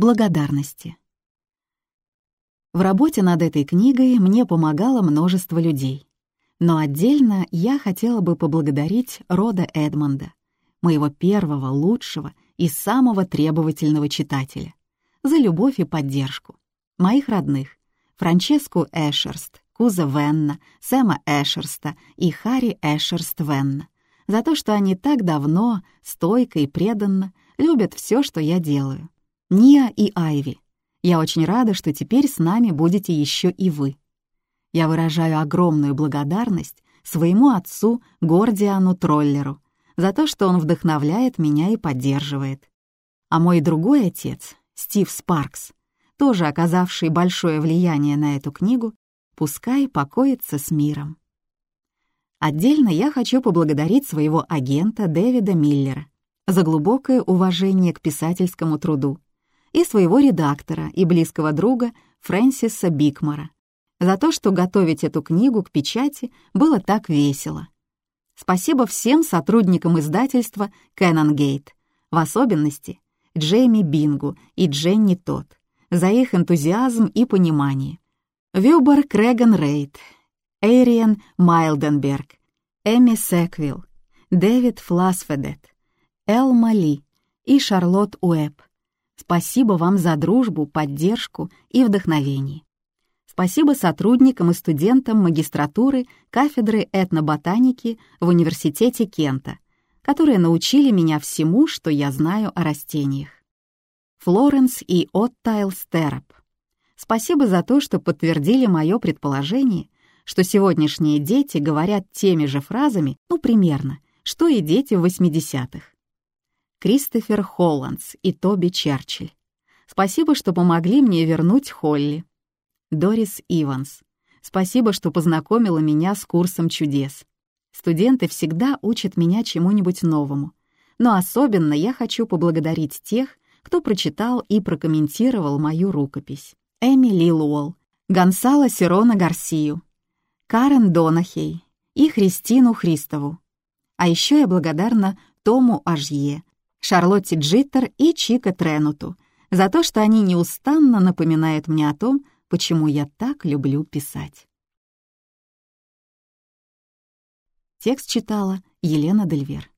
Благодарности. В работе над этой книгой мне помогало множество людей. Но отдельно я хотела бы поблагодарить Рода Эдмонда, моего первого, лучшего и самого требовательного читателя, за любовь и поддержку, моих родных, Франческу Эшерст, Куза Венна, Сэма Эшерста и Харри Эшерст Венна, за то, что они так давно, стойко и преданно любят все, что я делаю. Ния и Айви, я очень рада, что теперь с нами будете еще и вы. Я выражаю огромную благодарность своему отцу Гордиану Троллеру за то, что он вдохновляет меня и поддерживает. А мой другой отец, Стив Спаркс, тоже оказавший большое влияние на эту книгу, пускай покоится с миром. Отдельно я хочу поблагодарить своего агента Дэвида Миллера за глубокое уважение к писательскому труду и своего редактора и близкого друга Фрэнсиса Бикмора за то, что готовить эту книгу к печати было так весело. Спасибо всем сотрудникам издательства «Кэнон Гейт», в особенности Джейми Бингу и Дженни Тот, за их энтузиазм и понимание. Вюбер Крэган Рейд, Эйриен Майлденберг, Эми Секвилл, Дэвид Фласфедет, Элма Ли и Шарлотт Уэбб. Спасибо вам за дружбу, поддержку и вдохновение. Спасибо сотрудникам и студентам магистратуры кафедры этноботаники в Университете Кента, которые научили меня всему, что я знаю о растениях. Флоренс и Оттайл Стероп. Спасибо за то, что подтвердили мое предположение, что сегодняшние дети говорят теми же фразами, ну, примерно, что и дети в 80-х. Кристофер Холландс и Тоби Черчилль. Спасибо, что помогли мне вернуть Холли. Дорис Иванс. Спасибо, что познакомила меня с курсом чудес. Студенты всегда учат меня чему-нибудь новому. Но особенно я хочу поблагодарить тех, кто прочитал и прокомментировал мою рукопись. Эми Лилуолл, Гонсало Сирона Гарсию, Карен Донахей и Христину Христову. А еще я благодарна Тому Ажье, Шарлотте Джиттер и Чика Тренуту за то, что они неустанно напоминают мне о том, почему я так люблю писать. Текст читала Елена Дельвер.